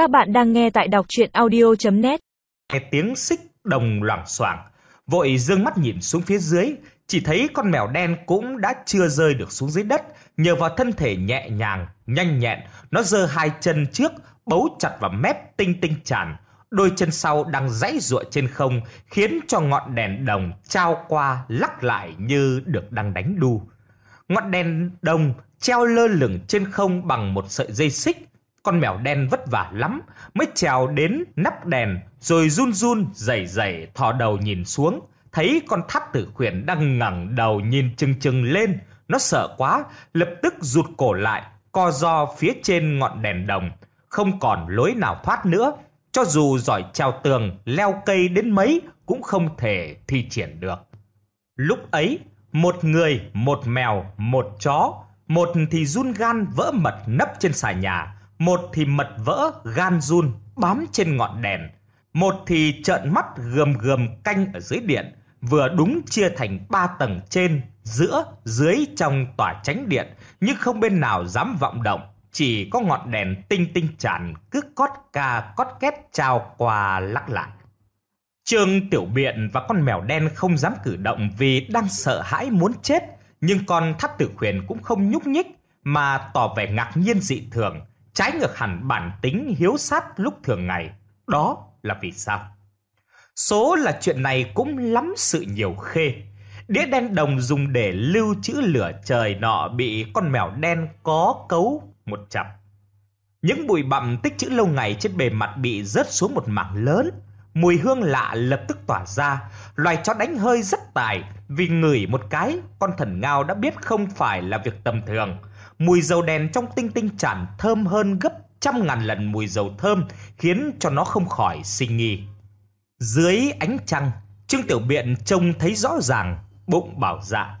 Các bạn đang nghe tại đọc chuyện audio.net Nghe tiếng xích đồng loảng xoảng Vội dương mắt nhìn xuống phía dưới Chỉ thấy con mèo đen cũng đã chưa rơi được xuống dưới đất Nhờ vào thân thể nhẹ nhàng, nhanh nhẹn Nó giơ hai chân trước Bấu chặt vào mép tinh tinh tràn. Đôi chân sau đang dãy ruộng trên không Khiến cho ngọn đèn đồng trao qua lắc lại như được đang đánh đu. Ngọn đèn đồng treo lơ lửng trên không bằng một sợi dây xích con mèo đen vất vả lắm mới trèo đến nắp đèn rồi run run rẩy rẩy thò đầu nhìn xuống. Thấy con thắt tử khuyển đang ngẩng đầu nhìn chừng chừng lên. Nó sợ quá, lập tức rụt cổ lại, co do phía trên ngọn đèn đồng. Không còn lối nào thoát nữa. Cho dù giỏi trèo tường, leo cây đến mấy cũng không thể thi triển được. Lúc ấy, một người, một mèo, một chó, một thì run gan vỡ mật nấp trên xà nhà, một thì mật vỡ gan run bám trên ngọn đèn, một thì trợn mắt gườm gườm canh ở dưới điện, vừa đúng chia thành ba tầng trên, giữa, dưới trong tòa tránh điện, nhưng không bên nào dám vọng động, chỉ có ngọn đèn tinh tinh tràn cứ cót ca cót két trao qua lắc lại. Trương Tiểu Biện và con mèo đen không dám cử động vì đang sợ hãi muốn chết, nhưng con thắt tử khuyển cũng không nhúc nhích mà tỏ vẻ ngạc nhiên dị thường, trái ngược hẳn bản tính hiếu sát lúc thường ngày. Đó là vì sao? Số là chuyện này cũng lắm sự nhiều khê. Đĩa đen đồng dùng để lưu trữ lửa trời nọ bị con mèo đen có cấu một chặp. Những bụi bặm tích trữ lâu ngày trên bề mặt bị rớt xuống một mảng lớn. Mùi hương lạ lập tức tỏa ra. Loài chó đánh hơi rất tài vì ngửi một cái, con thần ngao đã biết không phải là việc tầm thường. Mùi dầu đèn trong tinh tinh chản thơm hơn gấp trăm ngàn lần mùi dầu thơm khiến cho nó không khỏi sinh nghi. Dưới ánh trăng, Trương Tiểu Biện trông thấy rõ ràng, bụng bảo dạ.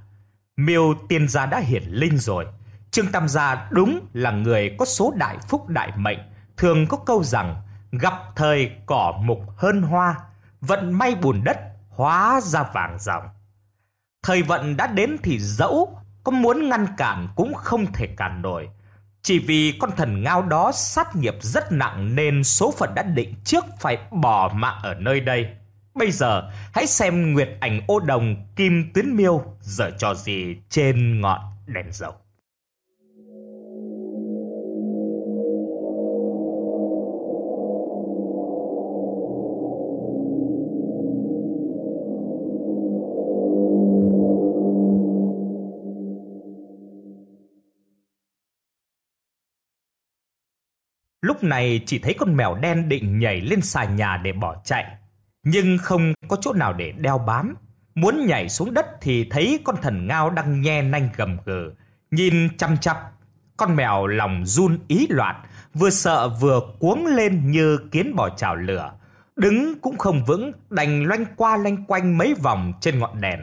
Miêu tiên gia đã hiển linh rồi. Trương Tam gia đúng là người có số đại phúc đại mệnh, thường có câu rằng gặp thời cỏ mục hơn hoa, vận may bùn đất hóa ra vàng ròng. Thời vận đã đến thì dẫu có muốn ngăn cản cũng không thể cản nổi. Chỉ vì con thần ngao đó sát nghiệp rất nặng nên số phận đã định trước phải bỏ mạng ở nơi đây. Bây giờ, hãy xem Nguyệt ảnh ô đồng, Kim Tuyến Miêu, giờ trò gì trên ngọn đèn dầu. Lúc này chỉ thấy con mèo đen định nhảy lên xà nhà để bỏ chạy, nhưng không có chỗ nào để đeo bám. Muốn nhảy xuống đất thì thấy con thần ngao đang nhe nanh gầm gừ, nhìn chăm chăm. Con mèo lòng run ý loạn, vừa sợ vừa cuống lên như kiến bò chảo lửa. Đứng cũng không vững, đành loanh qua loanh quanh mấy vòng trên ngọn đèn.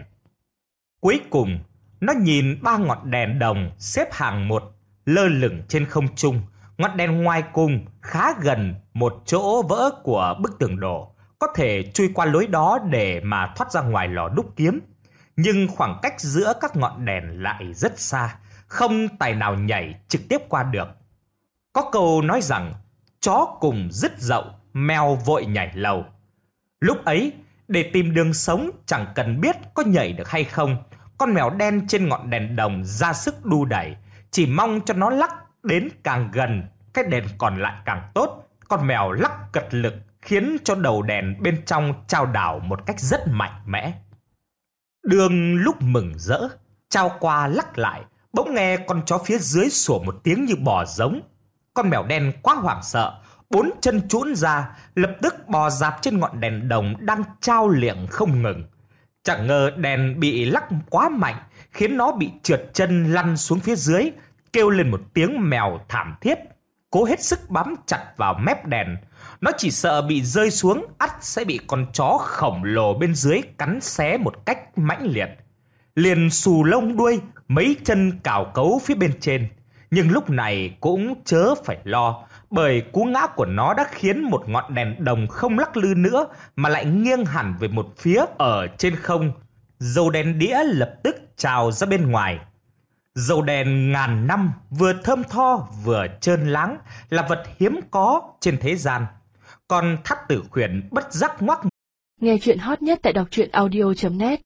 Cuối cùng, nó nhìn ba ngọn đèn đồng xếp hàng một lơ lửng trên không trung, Ngọn đèn ngoài cùng khá gần một chỗ vỡ của bức tường đổ, có thể chui qua lối đó để mà thoát ra ngoài lò đúc kiếm. Nhưng khoảng cách giữa các ngọn đèn lại rất xa, không tài nào nhảy trực tiếp qua được. Có câu nói rằng, chó cùng dứt dậu, mèo vội nhảy lầu. Lúc ấy, để tìm đường sống chẳng cần biết có nhảy được hay không, con mèo đen trên ngọn đèn đồng ra sức đu đẩy, chỉ mong cho nó lắc đến càng gần, cái đèn còn lại càng tốt. Con mèo lắc cật lực khiến cho đầu đèn bên trong trao đảo một cách rất mạnh mẽ. Đường lúc mừng rỡ, trao qua lắc lại, bỗng nghe con chó phía dưới sủa một tiếng như bò giống. Con mèo đen quá hoảng sợ, bốn chân trũn ra, lập tức bò dạp trên ngọn đèn đồng đang trao liệng không ngừng. Chẳng ngờ đèn bị lắc quá mạnh, khiến nó bị trượt chân lăn xuống phía dưới, kêu lên một tiếng mèo thảm thiết, cố hết sức bám chặt vào mép đèn. Nó chỉ sợ bị rơi xuống, ắt sẽ bị con chó khổng lồ bên dưới cắn xé một cách mãnh liệt. Liền xù lông đuôi, mấy chân cào cấu phía bên trên. Nhưng lúc này cũng chớ phải lo, bởi cú ngã của nó đã khiến một ngọn đèn đồng không lắc lư nữa mà lại nghiêng hẳn về một phía ở trên không. Dầu đèn đĩa lập tức trào ra bên ngoài, Dầu đèn ngàn năm vừa thơm tho vừa trơn láng là vật hiếm có trên thế gian. Còn thắt tử khuyển bất giác ngoắc. Nghe chuyện hot nhất tại đọc truyện audio.net